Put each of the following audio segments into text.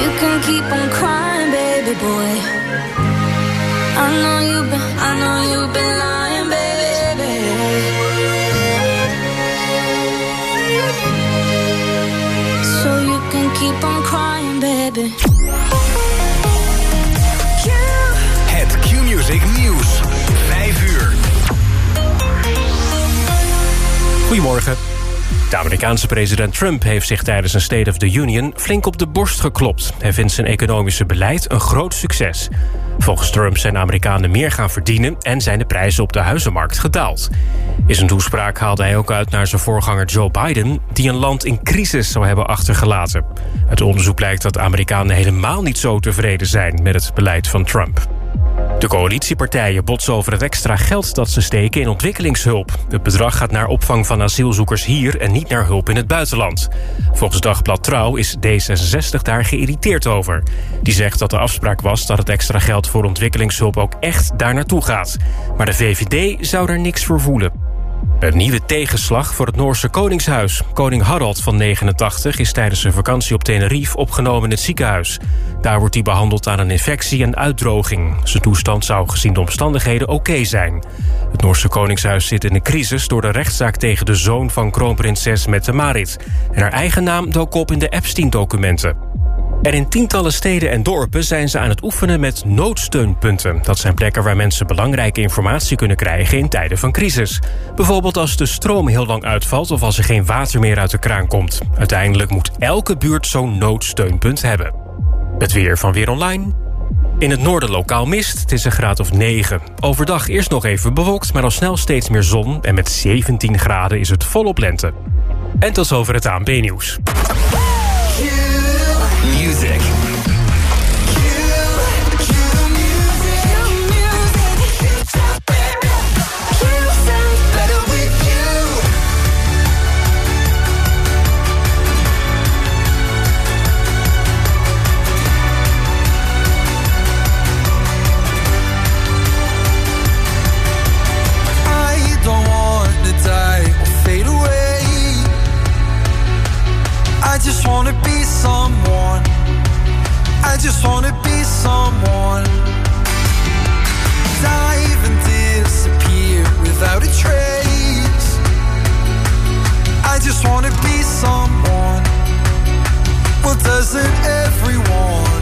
You can keep on crying, baby boy. I know you've been, I know you've been lying, baby. So you can keep on crying, baby. Het Qmusic Nieuws. 5 uur. Goedemorgen. De Amerikaanse president Trump heeft zich tijdens een State of the Union flink op de borst geklopt. Hij vindt zijn economische beleid een groot succes. Volgens Trump zijn Amerikanen meer gaan verdienen en zijn de prijzen op de huizenmarkt gedaald. In zijn toespraak haalde hij ook uit naar zijn voorganger Joe Biden, die een land in crisis zou hebben achtergelaten. Het onderzoek blijkt dat Amerikanen helemaal niet zo tevreden zijn met het beleid van Trump. De coalitiepartijen botsen over het extra geld dat ze steken in ontwikkelingshulp. Het bedrag gaat naar opvang van asielzoekers hier en niet naar hulp in het buitenland. Volgens Dagblad Trouw is D66 daar geïrriteerd over. Die zegt dat de afspraak was dat het extra geld voor ontwikkelingshulp ook echt daar naartoe gaat. Maar de VVD zou er niks voor voelen. Een nieuwe tegenslag voor het Noorse Koningshuis. Koning Harald van 89 is tijdens zijn vakantie op Tenerife opgenomen in het ziekenhuis. Daar wordt hij behandeld aan een infectie en uitdroging. Zijn toestand zou gezien de omstandigheden oké zijn. Het Noorse Koningshuis zit in een crisis door de rechtszaak tegen de zoon van kroonprinses Mette Marit. En haar eigen naam dook op in de Epstein-documenten. En in tientallen steden en dorpen zijn ze aan het oefenen met noodsteunpunten. Dat zijn plekken waar mensen belangrijke informatie kunnen krijgen in tijden van crisis. Bijvoorbeeld als de stroom heel lang uitvalt of als er geen water meer uit de kraan komt. Uiteindelijk moet elke buurt zo'n noodsteunpunt hebben. Het weer van Weer Online. In het noorden lokaal mist, het is een graad of 9. Overdag eerst nog even bewolkt, maar al snel steeds meer zon... en met 17 graden is het volop lente. En tot zover het ANP-nieuws. just wanna be someone. I just wanna be someone. Dive and disappear without a trace. I just wanna be someone. Well, doesn't everyone?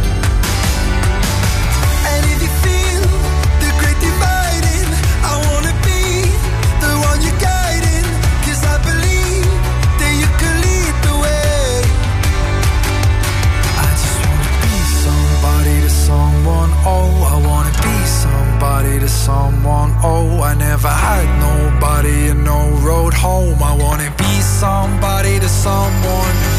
oh I wanna be somebody to someone, oh I never had nobody and no road home. I wanna be somebody to someone.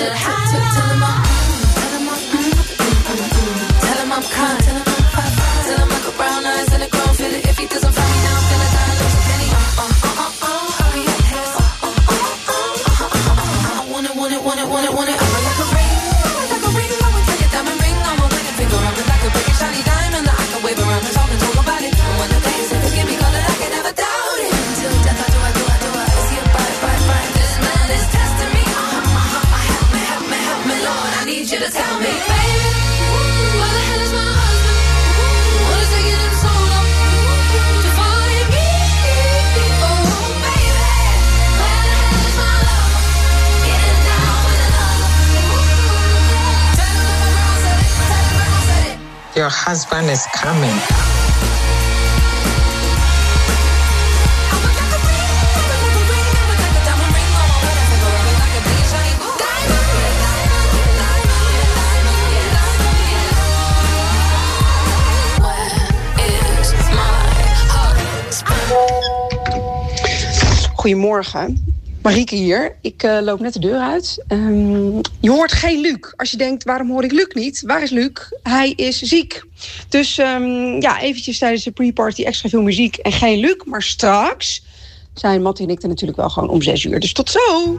to Your husband is coming. Goedemorgen. Marieke hier. Ik uh, loop net de deur uit. Um, je hoort geen Luc. Als je denkt, waarom hoor ik Luc niet? Waar is Luc? Hij is ziek. Dus um, ja, eventjes tijdens de pre-party extra veel muziek en geen Luc. Maar straks zijn Matt en ik er natuurlijk wel gewoon om zes uur. Dus tot zo!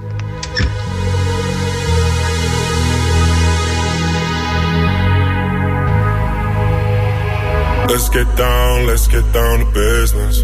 Let's get down, let's get down to business.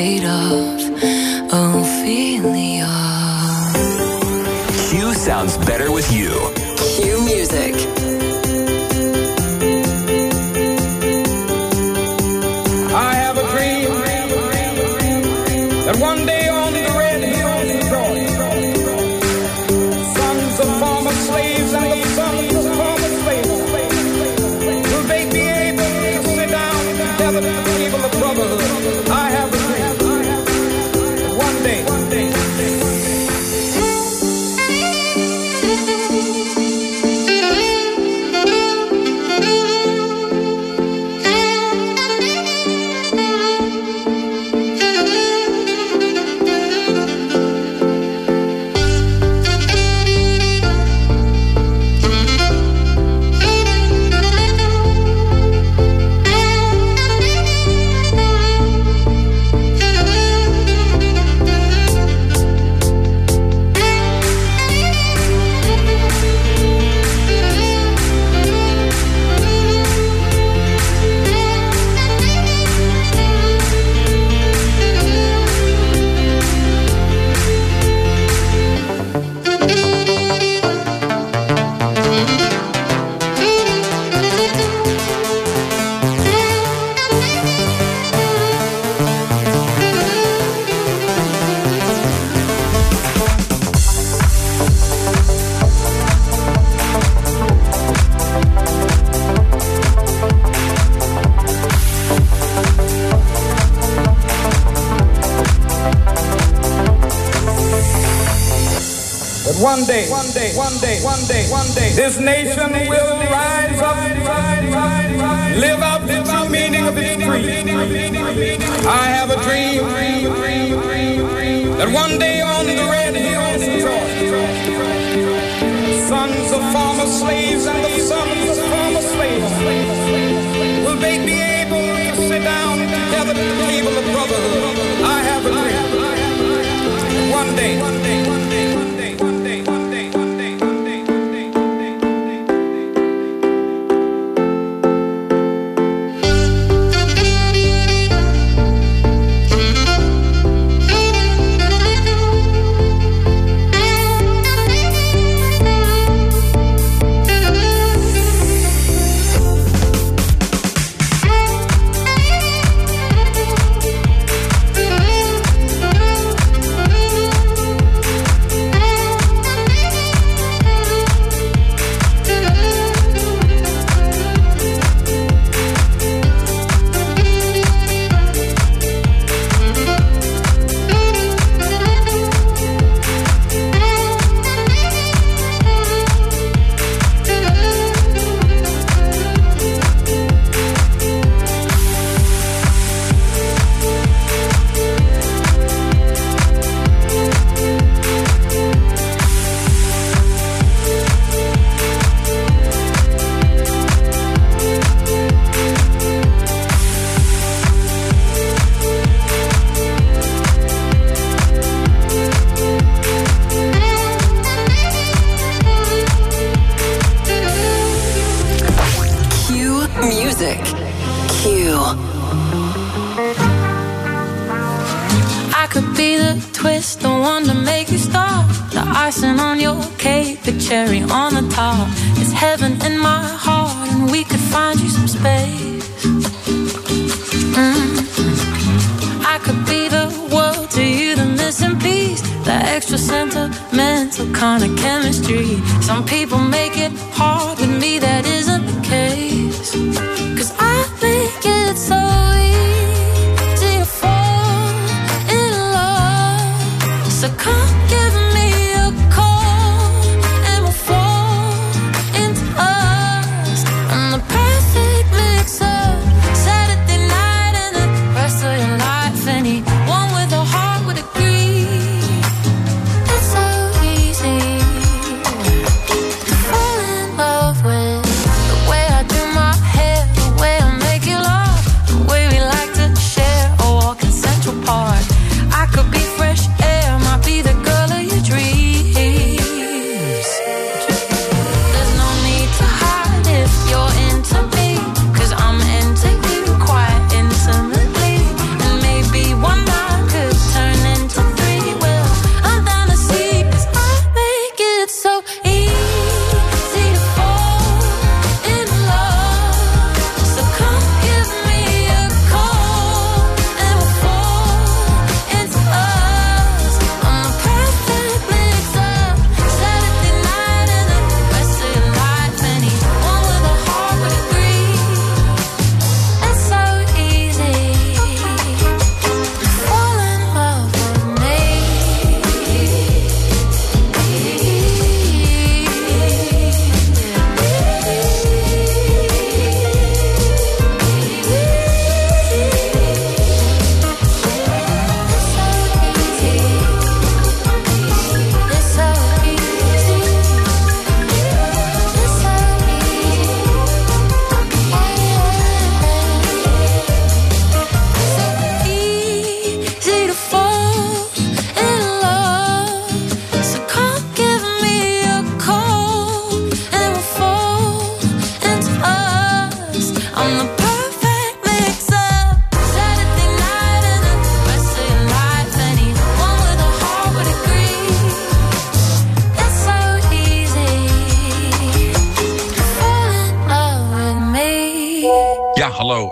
fate of Ophelia. Q sounds better with you.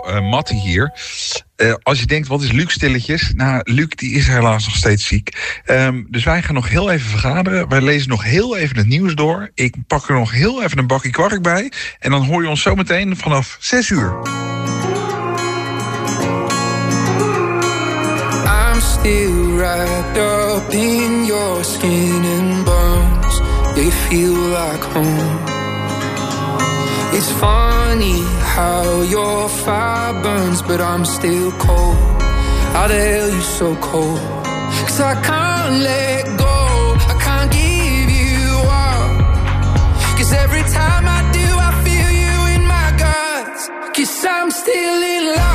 Eh, Matti Matte hier. Eh, als je denkt, wat is Luc stilletjes? Nou, Luc die is helaas nog steeds ziek. Ehm, dus wij gaan nog heel even vergaderen. Wij lezen nog heel even het nieuws door. Ik pak er nog heel even een bakje kwark bij. En dan hoor je ons zometeen vanaf 6 uur. I'm still wrapped up in your skin and bones. They feel like home. It's funny how your fire burns, but I'm still cold. How the hell you so cold? Cause I can't let go, I can't give you up. Cause every time I do, I feel you in my guts. Cause I'm still in love.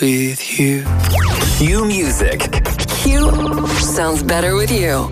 With you. Qmusic. Q sounds better with you.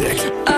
Music.